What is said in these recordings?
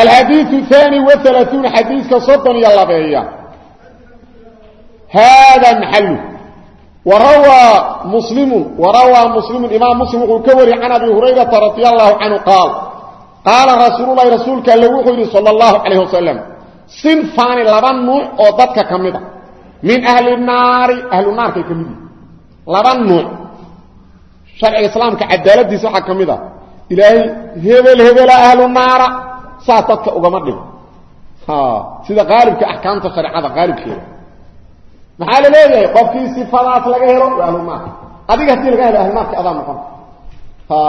alxadiiu aani waalaauun xadiiska soddon iyo labeeya haada maxalu warawaa muslimu warawaa muslimun imaam muslim wuxuu ka wariyey can abi hurayrata radi allahu canhu qaal qaala rasuululahi rasuulka alle wuxuu yidhi sal allahu calayh wasalam sinfaani laba nuuc oo dadka ka mid a min ahli naari ahlu naarkay ka mid yihi laba nuuc sharciga islaamka cadaaladiisa waxaa ka mid a ilaahay hebel hebela ahlu naara saas dadka ugama dhigo. Sida qaalibka axkaamta shareecada qaalibkeeda. Maxaa la leeyahay? Qofkii sifadaas laga helo waa ahlunaarka adiga haddii laga helo ahlunaarka adaa noqona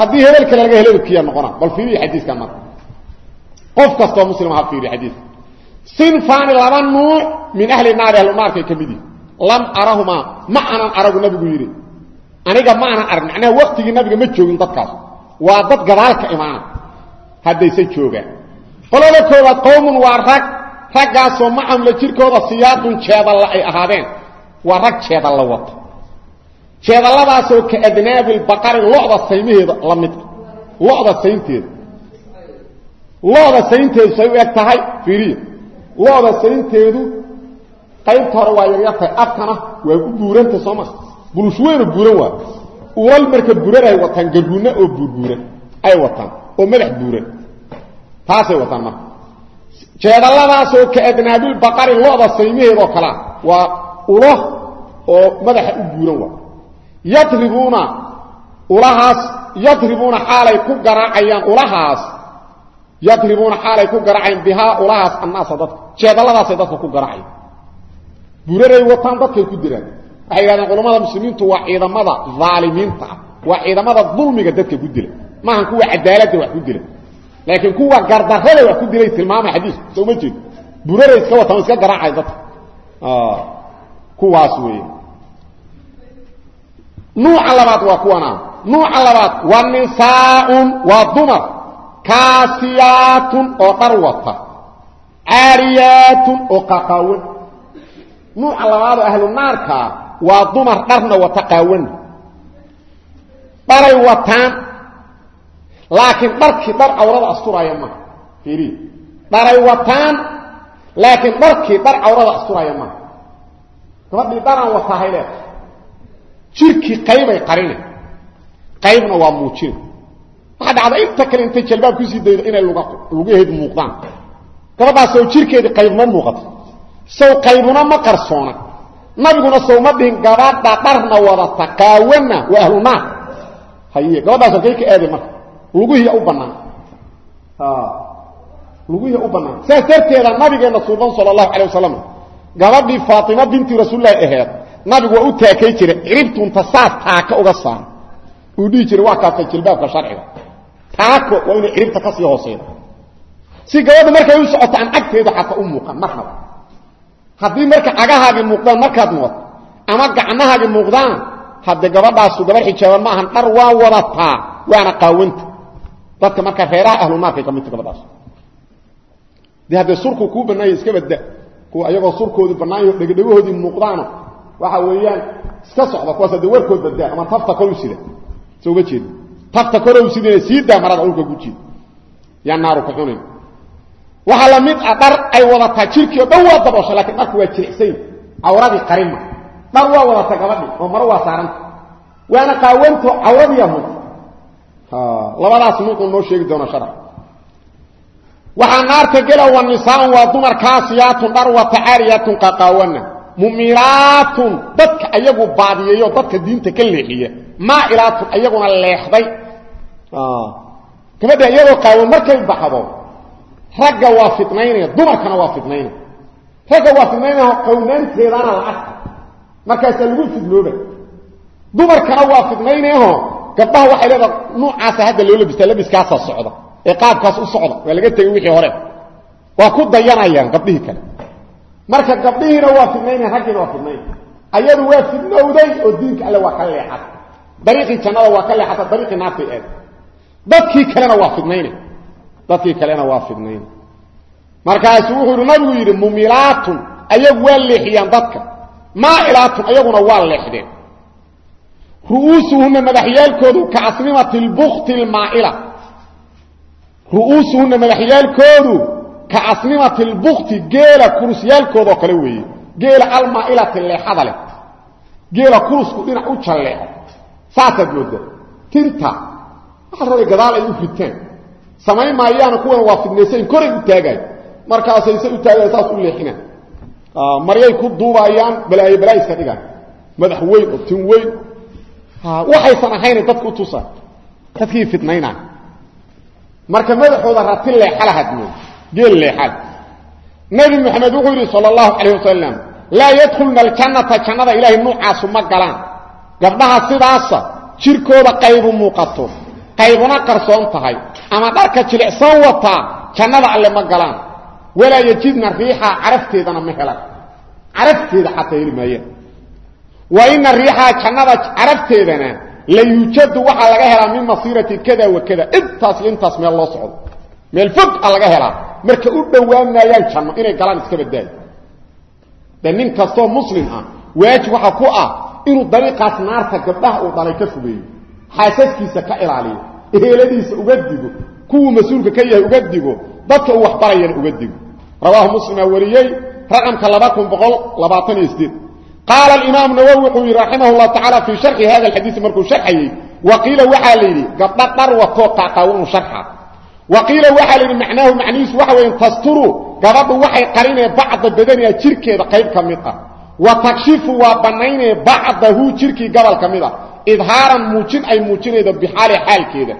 haddii hebel kale laga helo kiya noqona bal fiiriya xadiiskan marka. Qof kastoo muslim ha fiiriya xadiiska sinfaani laba nuuc min ahli naari ahlu naarkay ka mid yihi lam arahumaa ma anan aragu nabigu yidhi. Aniga ma anan arag macnaha waktigii nabiga ma joogin dadkaas. Waa dad gadaalka imaana haddayse joogaan qolada koowaad qowmun waa rag. Raggaasoo macahum la jirkooda siyaadun jeedalla ay ahaadeen. Waa rag jeedalla wata jeedalladaasoo ka adnaabi lbaqari loda saymaheeda la mid loda saynteeda loda saynteedu say u eg tahay fiiriya loda saynteedu qaybta hore waa yaryartahay afkana waa ku buuranta sooma bulush weyno buuran waa. Ulal marka buran ay wataan garuunna oo buurbuuran ay wataan oo madax buuran taasay wataan marka. Jeedalladaasoo ka adnaabilbaqari loda saymaheedoo kalea waa ulo oo madaxa u buuran waa. Yadribuuna ulahaas yadribuuna xaalay ku garaacayaan ulahaas yadribuuna xaalay ku garaacayaan bihaa ulahaas annaasa dadka jeedalladaasay dadka ku garaacayaan. Buraray wataan dadkay ku diraan. Waxay yidhahdeen culamada muslimiintu waa ciidamada aalimiinta ah waa ciidamada dulmiga dadka ku dila. Maahan kuwa cadaaladda wax ku dila laakiin kuwa gardarrada wax ku dilay tilmaamay xadiisku soo ma jeed. Buraray iska wataan iska garaacay dadka. Kuwaas weeye. Nuuca labaad waa kuwana. Nuuca labaad waa nisaaun waa dumar. Kaasiyaatun oo dhar wata. Caariyaatun oo qaqaawan. Nuuca labaadoo ahlu naarkaa waa dumar dharna wata qaawan. Dharay wataan laakiin dharkii dhar cawrada asturaaya maha fiiri. Dharay wataan laakiin dharkii dhar cawrada asturaaya maha gabadhii dharaan wataa hay leedahay jirkii qaybay qarine. Qaybna waa muujina waxaa dhacda inta kale intay jalbaab ku sii daydo inay lugaheedu muuqdaan. Gabadhaasoo jirkeedii qayb ma muuqato sow qaybuna ma qarsoona. Nabiguna sow ma dhihin gabadha dharna wadata qaawana waa ahlu naar haye gabadhaas halkay ka aaday marka lugihiya u bannaan lugihiya u bannaan saas darteeda nabigeenna suuban sala allahu calay wasalam gabadhii faatima binti rasuulilahi aheed nabigu waa u taakay jiray ciribtunta saas taaka uga saara uu dhihi jiray waa kaatay jilbaabka sharciga. Taako waa inay ciribta ka sii si gabadha markay u socoto aan cagteeda xataa u muuqan marnaba haddii marka cagahaagii muuqdaan markaad muwato ama gacnahaagii muuqdaan haddee gabadhaasu gabadh xijaaban maahan dhar waa wadataa waana qaawanta dadka marka reeraha ahlunaarkay ka midta gabadhaas. Dee haddee surku kuu bannaanya iska badda kuwa ayagoo surkoodii bannaanyo dhegdhegahoodii muuqdaano waxa weeyaan iska socda. Kuwaas haddee warkood baddaa ama tafta kor sida. Soo uma jeeda tafta korow sidina sii daa marada dhulka ku jiida yaa naaru ku cunayn waxaa la mid ah dhar ay wadataa jirkii o dhan waa daboosha lakiin dharku waa jiricsayn cawradii qarinma dhar waa wadata gabadhii oo maro waa saaranta. Waana qaawanto cawradiiya muuq labadaas nuuquu noo sheegi doona sharc waxaa naarta gela wa nisaan waa dumar kaasiyaatun dhar wata caariyaatun qaqaawana mumilaatun dadka ayagu baadiyeeyo dadka diinta ka leexiya. Maailaatun ayaguna leexday. Gabadha iyadoo qaawan markay baxdo ragga waa fidnaynaya dumarkana waa fidnaynaya ragga waa fidnaynaya qawnaanteedana la arka. Markaasaa lagu fidnooba dumarkana waa fidnaynayaho gabdhaha waxay leedaha nuucaasa hadda loo labistaa labiskaasa socda ee qaabkaas u socda waa laga tegay wixii hore. Waa ku dayanayaan gabdhihii kale. Marka gabdhihiina waa fidnaynaya raggiina waa fidnaynaya ayadu waa fidnowday oo diinka alle waa ka leexata dariiqii jannada waa ka leexata dariiqii naartay aad dadkii kalena waa fidnaynay dadkii kalena waa fidnaynay markaasuu wuxuu nabigu yidhi mumilaatun ayagu waa leexiyaan dadka. Maailaatun ayaguna waa leexdeen ru'uusuhunna madaxyaalkoodu ka asnimati lbukti lmaaila ru'uusuhunna madaxyaalkoodu ka asnimati lbukti geela kurusyaalkoodoo kale weeye. Geela almaa'ilati leexada leh. Geela kurusku dhinac u jalleeco. Saasaad mooda tinta. Waxaa rabay gadaal ay u ritaan samayn maayaana kuwan waa fidnaysayn koray u taagaay markaasay se u taagayan saas u leexinaan maryay ku duubaayaan balaayo balaa iska dhigaan. Madax oo tin weyn waxaysan ahayna dadku u tusaan dadkii fidnaynaa marka madaxooda rati leexalahad mooda geel leexal. Nabi maxamed wuxuu yidhi sal allahu calayh wasalam laa yadkhulna aljannata. Jannada ilaahay nuucaasu ma galaan. Gabdhaha sidaasa jirkooda qaybu muuqato. Qaybuna qarsoon tahay. Ama dharka jilicsan wataa jannada alle ma galaan. Walaa yajidna riixaa carafteedana ma helaan. Carafteeda xataa heli wa ina riixaa jannada carafteedana la yuujadu waxaa laga helaa min masiirati kada wa kada. Intaas iyo intaas meel loo socdo. Meel fog a laga helaa. Marka u dhowaan maayaan janno inay galaan iska badaayo de nin kastoo muslim ah waajib waxaa ku ah inuu dariiqaas naarta gabdhaha uu dhalay ka fogeeyo xaasaskiisa ka ilaaliyo. Eheladiisa uga digo. Kuwuu mas'uulka ka yahay uga digo. Dadka uu waxbarayana uga digo. Rawaahu muslimaa wariyey raqamka laba kun boqol labaatan iyo sideed qaala alimaam nawowi wuxuu yidhi raximah llahu tacala fii sharxi hada alxadiisi markuu sharxayey wa qiila waxaa la yidhi gabdha dhar watoo qaaqaawanu sharxa wa qiila waxaa la yidhi macnaahu macnihiisu waxa weya tasturu gabadhu waxay qarinee bacda badaniha jirkeeda qayb ka mid ah wa takshifu waa bannaynee bacdahu jirkii gobol ka mid ah idhaaran muujin ay muujinaydo bixaali xaalkeeda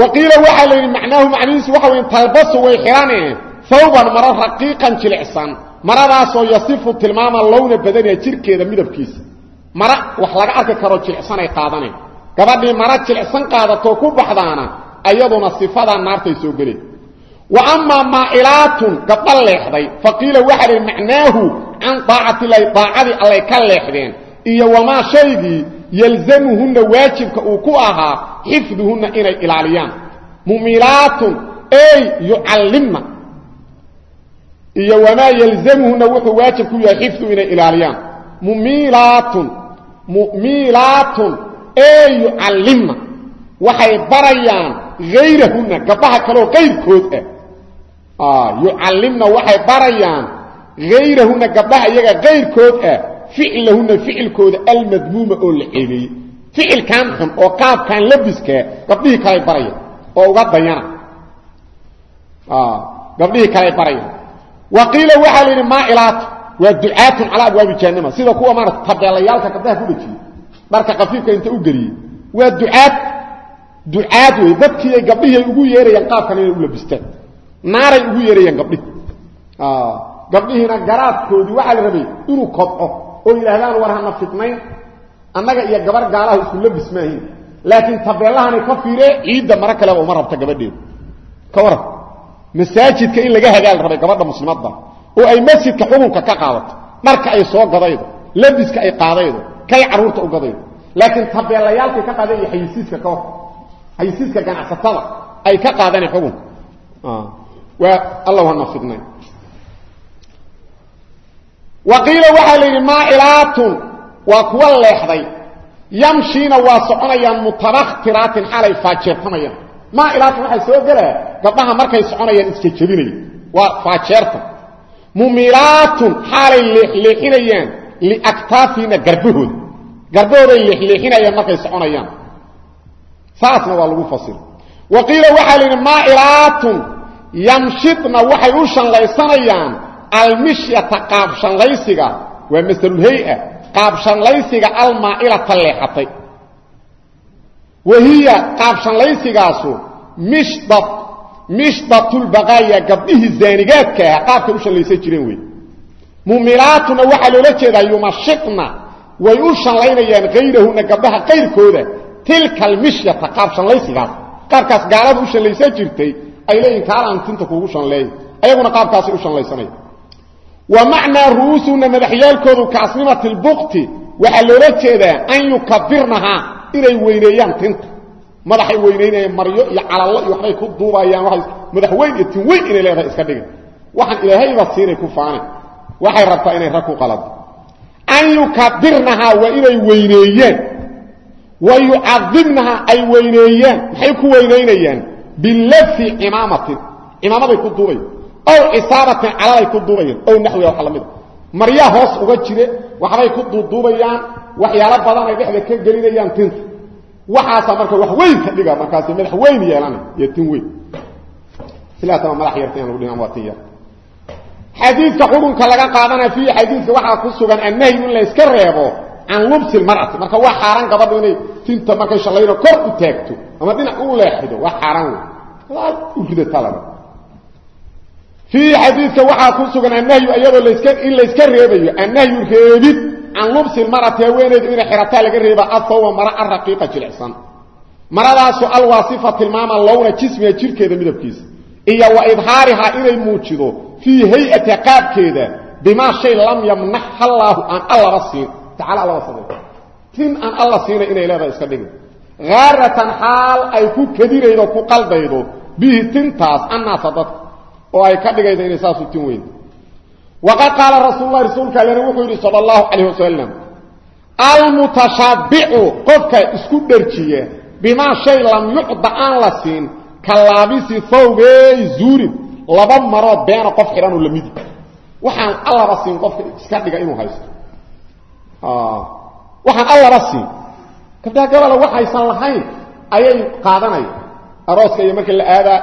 wa qiila waxaa la yidhi macnaahu macnihiisu waxa weya talbasu way xidhanee hawban maro raqiiqan jilicsan maradaasoo yasifu tilmaama lowna badaniha jirkeeda midabkiisa mara wax laga arki karo jilicsanay qaadaneen gabadhii mara jilicsan qaadatoo ku baxdaana ayaduna sifadaa naartay soo geleen wa amaa maa'ilaatun gabdha leexday fa qiila waxaa lihi macnaahu can daacatilahi daacadii allay ka leexdeen iyo wamaa shaygii yalzamuhunna waajibka uu ku ahaa xifduhunna inay ilaaliyaan. Mumilaatun ey yucallimna. Iyo wamaa yalzamuhunna wuxuu waajib ku yahay xifdu inay ilaaliyaan. Mumilaatun mumilaatun ey yucallimna. Waxay barayaan hayrahunna gabdhaha kaleo qayrkood ah. Yucallimna waxay barayaan hayrahunna gabdhaha iyaga qayrkood ah. Ficlahunna ficilkooda almadmuuma oo la ficilkan xun oo qaabkan labiskaa gabdhihii kaley barayaan oo uga dayana. Gabdhihii kaley barayaan wa qiila waxaa la yidhi maa'ilaatu waa ducaatun calaa abwaabi jahannama. Sida kuwa maarata tabeelayaalka gabdhaha ku dhajiyey dharka kafiifka inta u geliyey waa ducaad ducaad wey dadkii ay gabdhihii ay ugu yeerayaan qaabkan inay u labistaan naaray ugu yeerayaan gabdhihi gabdhihiina garaadkoodii waxaa la rabay inuu kobco oo yidhaahdaan war hana fidnayn annaga iyo gabar gaalaha isku labis maahin laakiin tabeellahanay ka fiiree ciidda maro kaleba uma rabta gabadheedu ka waran masaajidka in laga hagaal rabay gabadha muslimadda. Oo ay masjidka xukunka ka qaadato. Dharka ay soo gadaydo labiska ay qaadaydo kay carruurta u gadaydo. Laakiin tabeelayaalkay ka qaadeen iyo xayisiiska ka hor xayisiiska ganacsatada ay ka qaadeen xukunka waa allah hana fidnayn wa qiila waxaa la yidhi maa'ilaatun waa kuwa leexday. Yamshiina waa soconayaan mutabaktiraatin xaalay faajeertamayaan. Maa'ilaatun waxaa soo gelaa gabdhaha markay soconayaan isjejebinaya waa faajeerta. Mumilaatun xaalay leexleexinayaan liaktaafiina garbahooda. Garbahooday leexleexinayaan markay soconayaan. Saasna waa lagu fasira wa qiila waxaa la yidhi maa'ilaatun yamshidna waxay u shanlaysanayaan almishyata qaabshanlaysiga waa masalulhay-a qaabshanlaysiga almaa'ilata leexatay wa hiya qaabshanlaysigaasu mishdad mishdatulbaqaaya gabdhihii zaanigaadka ah qaabkay u shanlaysan jireen wey mumilaatuna waxaa loola jeedaa yumashidna way u shanlaynayaan hayrahunna gabdhaha qayrkooda tilka almishyata qaabshanlaysigaas. Qaabkaas gaalada u shanlaysan jirtay ay leeyihiin kaalaan tinta kuugu shanleeya ayaguna qaabkaasay u shanlaysanaya wa macnaa ru'uusuhunna madaxyaalkoodu kaasnimati lbukti waxaa loola jeedaa an yukabirnahaa inay weyneeyaan tinta. Madaxay weynaynayaan maryo iyo calallo iyo waxbay ku duubayaan waay madax weyn iyo tin weyn inay leedahay iska dhigan waxaan ilaahayba siinay ku faanay. Waxay rabtaa inay rag ku qalado. An yukabirnahaa waa inay weyneeyaan wa yucadimnahaa ay weyneeyaan maxay ku weynaynayaan bilafi ow cisaabatin calalay ku duubayaan ow naxwiga wax lamida maryaa hoos uga jire waxbay ku duuduubayaan waxyaalo badan ay dhexda ka gelinayaan tinta. Waxaasaa marka wax weyn ka dhiga markaas madax weyn yeelana iyo tin weyn. Sidaasama madax yarta in lagu dhiman waa tin yar. Xadiidka xukunka laga qaadana fiihi xadiidka waxaa ku sugan annahyu in la yska reebo can lubsi lmar'ati marka waa xaaraan gabadhu inay tinta markay fiihi xadiidka waxaa ku sugan annahyu iyadoo laska in layska reebayo. Annahyu reebid can lubsi lmar'ati haweeneydu inay xirataa laga reeba athawba mara araqiiqa jilicsan. Maradaasu alwaasifa tilmaama lowna jismiga jirkeeda midabkiisa. Iyo wa idhaarihaa inay muujido fii hay'ati qaabkeeda bimaa shay lam yamnax allaahu aan allaba siin. Tacaala allaba samay tin aan alla siinay inay leedahay iska dhigin. Haaratan xaal ay ku kadiraydo ku qaldaydo. Bihi tintaas annaasa dadka oo ay ka dhigaydo inay saasu tin weyn. Waqad qaala rasuululahi rasuulka allena wuxuu yidhi sala allahu calayh wasalam almutashabbicu qofka isku dherjiya bimaa shay lam yucda aan la siin ka laabisi laba maroo beena qof xidhanoo lamidi waxaan allaba siin qofka iska dhiga inuu haysto. Waxaan allaba siin. Gabdhaha gabala waxaysan lahayn ayay qaadanaya arooska iyo markii la aadaa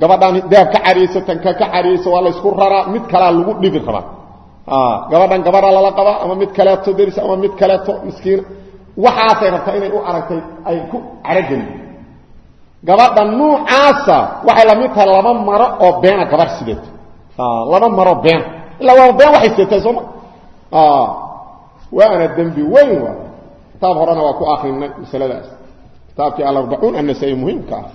gabadhaan daab ka cariyeyso tanka ka cariyeyso waa la ysku raraa mid kalaa lagu dhibi rabaa gabadhan gabadha lala qabaa ama mid kaleeto deris ama mid kaleeto miskiina waxaasay rabtaa inay u aragtay ay ku carogeliyo gabadha nuucaasa waxay la mid tahay laba maro oo beena gabarh sideeto laba maro beena ilaa waa been waxay sideetay sooma waana dembi weyn waa kitaab horena waa ku akrinay masaladaas kitaabkii alarbacuun annasai muhiimka ah